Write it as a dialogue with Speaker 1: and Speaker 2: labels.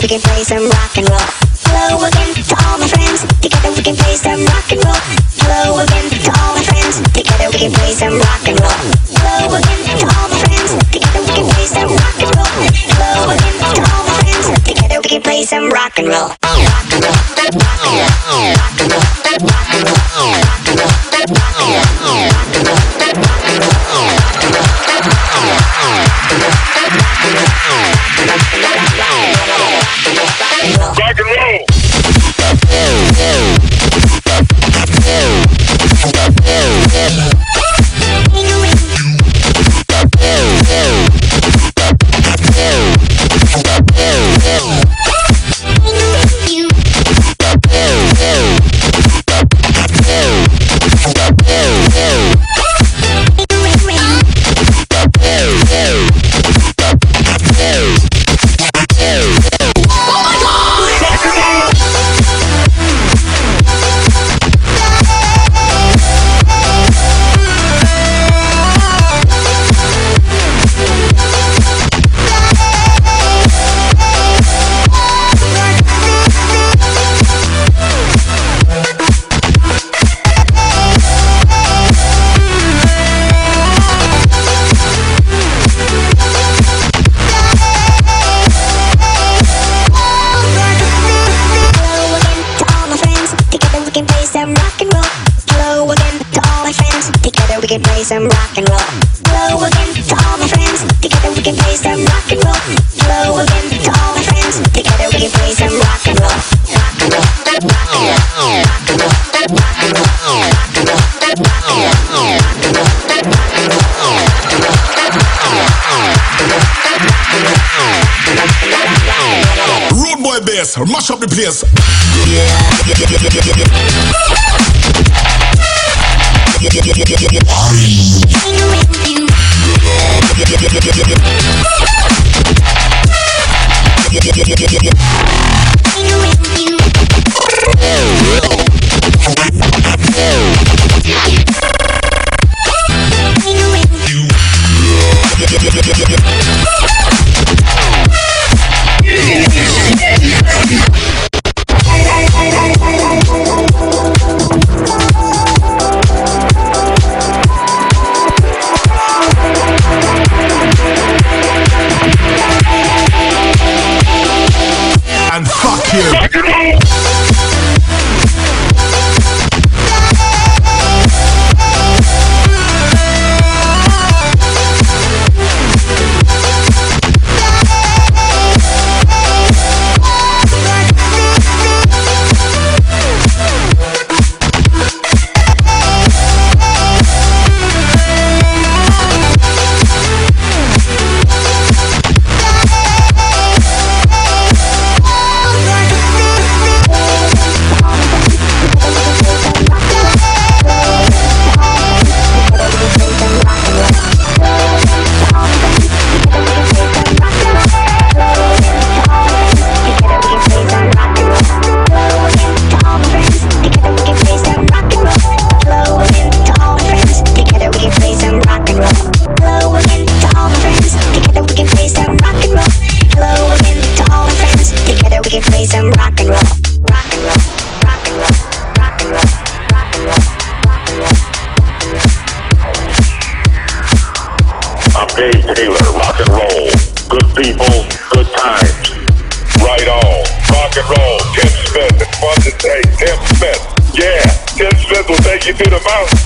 Speaker 1: we can play some rock and roll. Hello again to all my friends. Together we can play some rock and roll. Hello again to all my friends. Together we can play some rock and roll. Hello again to all my friends. Together we can play some rock and roll. Hello again to all my friends. Together we can play some rock and roll. Rock and roll. Rock and roll. Rock and roll.
Speaker 2: Rock and roll.
Speaker 1: Rock and roll. can play some rock and roll. Hello again to all my friends. Together we can play some rock and roll. Hello again to all my friends. Together we can play some rock and roll. Rock and roll. Rock and roll. Rock and roll. Rock and roll. Rock and roll. rock and
Speaker 3: Road boy bass, mash up the place. Yeah.
Speaker 2: I. And
Speaker 1: fuck
Speaker 2: you. Dave Taylor, rock and roll. Good people, good times. Right on. Rock and roll. Tim Smith. It's fun to say Tim Smith. Yeah, Tim Smith will take you to the mountain.